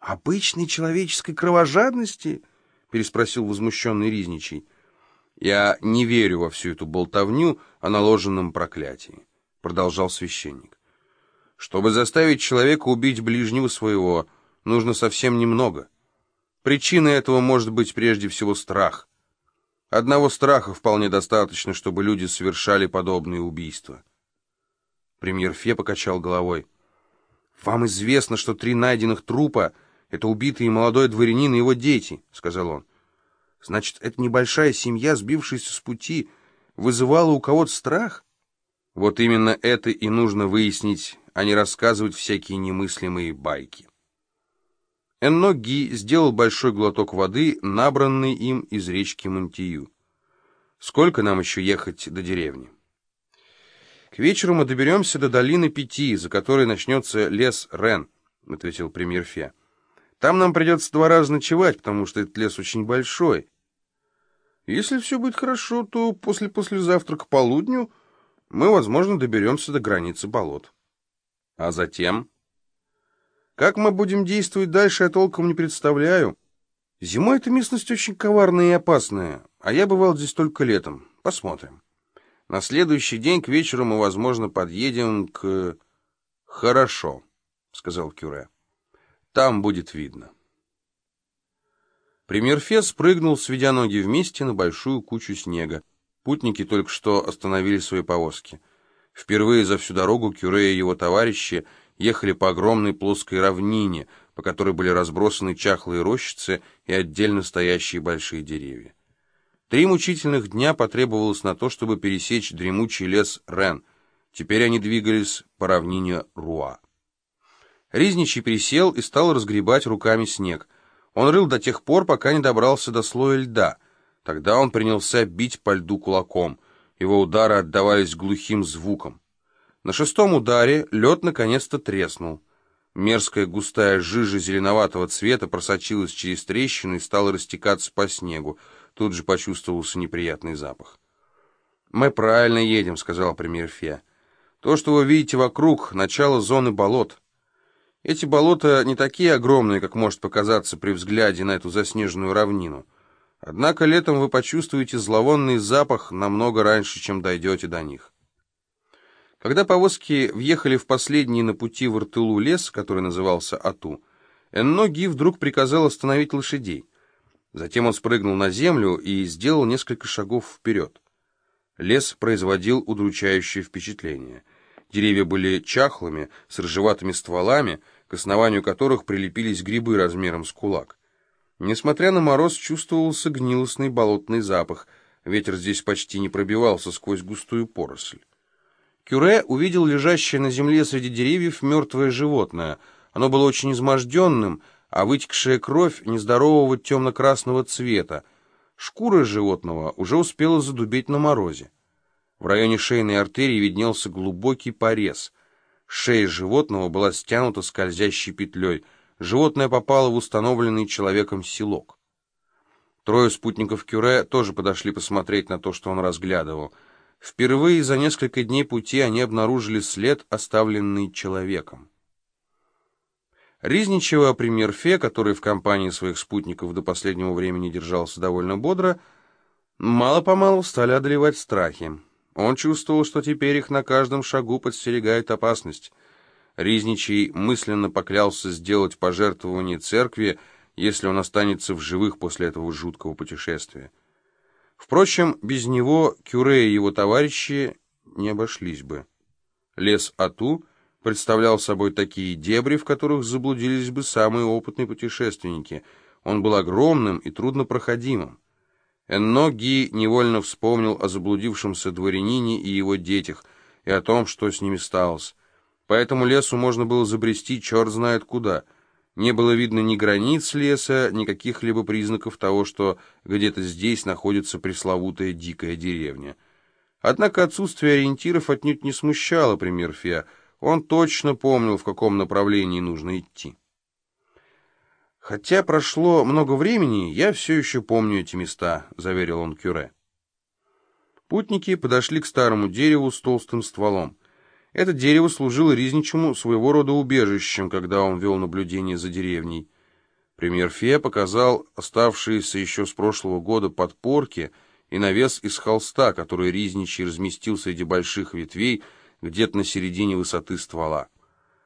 «Обычной человеческой кровожадности?» — переспросил возмущенный Ризничий. «Я не верю во всю эту болтовню о наложенном проклятии», — продолжал священник. «Чтобы заставить человека убить ближнего своего, нужно совсем немного. Причиной этого может быть прежде всего страх. Одного страха вполне достаточно, чтобы люди совершали подобные убийства». Премьер Фе покачал головой. «Вам известно, что три найденных трупа — это убитый молодой дворянин и его дети», — сказал он. Значит, эта небольшая семья, сбившаяся с пути, вызывала у кого-то страх? Вот именно это и нужно выяснить, а не рассказывать всякие немыслимые байки. Энно Ги сделал большой глоток воды, набранный им из речки Монтию. Сколько нам еще ехать до деревни? К вечеру мы доберемся до долины Пяти, за которой начнется лес Рен, — ответил премьер Фе. Там нам придется два раза ночевать, потому что этот лес очень большой. Если все будет хорошо, то после-послезавтра к полудню мы, возможно, доберемся до границы болот. А затем? Как мы будем действовать дальше, я толком не представляю. Зимой эта местность очень коварная и опасная, а я бывал здесь только летом. Посмотрим. На следующий день к вечеру мы, возможно, подъедем к... Хорошо, — сказал Кюре. Там будет видно. Премьер Фес спрыгнул, сведя ноги вместе, на большую кучу снега. Путники только что остановили свои повозки. Впервые за всю дорогу Кюре и его товарищи ехали по огромной плоской равнине, по которой были разбросаны чахлые рощицы и отдельно стоящие большие деревья. Три мучительных дня потребовалось на то, чтобы пересечь дремучий лес Рен. Теперь они двигались по равнине Руа. Ризничий присел и стал разгребать руками снег. Он рыл до тех пор, пока не добрался до слоя льда. Тогда он принялся бить по льду кулаком. Его удары отдавались глухим звуком. На шестом ударе лед наконец-то треснул. Мерзкая густая жижа зеленоватого цвета просочилась через трещину и стала растекаться по снегу. Тут же почувствовался неприятный запах. «Мы правильно едем», — сказал премьер Фе. «То, что вы видите вокруг, — начало зоны болот». Эти болота не такие огромные, как может показаться при взгляде на эту заснеженную равнину. Однако летом вы почувствуете зловонный запах намного раньше, чем дойдете до них. Когда повозки въехали в последний на пути в Иртылу лес, который назывался Ату, Энно Ги вдруг приказал остановить лошадей. Затем он спрыгнул на землю и сделал несколько шагов вперед. Лес производил удручающее впечатление — Деревья были чахлыми, с рыжеватыми стволами, к основанию которых прилепились грибы размером с кулак. Несмотря на мороз, чувствовался гнилостный болотный запах. Ветер здесь почти не пробивался сквозь густую поросль. Кюре увидел лежащее на земле среди деревьев мертвое животное. Оно было очень изможденным, а вытекшая кровь нездорового темно-красного цвета. Шкура животного уже успела задубеть на морозе. В районе шейной артерии виднелся глубокий порез. Шея животного была стянута скользящей петлей. Животное попало в установленный человеком селок. Трое спутников Кюре тоже подошли посмотреть на то, что он разглядывал. Впервые за несколько дней пути они обнаружили след, оставленный человеком. Ризничева премьер Фе, который в компании своих спутников до последнего времени держался довольно бодро, мало-помалу стали одолевать страхи. Он чувствовал, что теперь их на каждом шагу подстерегает опасность. Ризничий мысленно поклялся сделать пожертвование церкви, если он останется в живых после этого жуткого путешествия. Впрочем, без него Кюре и его товарищи не обошлись бы. Лес Ату представлял собой такие дебри, в которых заблудились бы самые опытные путешественники. Он был огромным и труднопроходимым. Энноги невольно вспомнил о заблудившемся дворянине и его детях, и о том, что с ними сталось. По этому лесу можно было забрести черт знает куда. Не было видно ни границ леса, ни каких-либо признаков того, что где-то здесь находится пресловутая дикая деревня. Однако отсутствие ориентиров отнюдь не смущало пример Феа. Он точно помнил, в каком направлении нужно идти. «Хотя прошло много времени, я все еще помню эти места», — заверил он Кюре. Путники подошли к старому дереву с толстым стволом. Это дерево служило Ризничему своего рода убежищем, когда он вел наблюдение за деревней. Премьер Фе показал оставшиеся еще с прошлого года подпорки и навес из холста, который Ризничий разместил среди больших ветвей где-то на середине высоты ствола.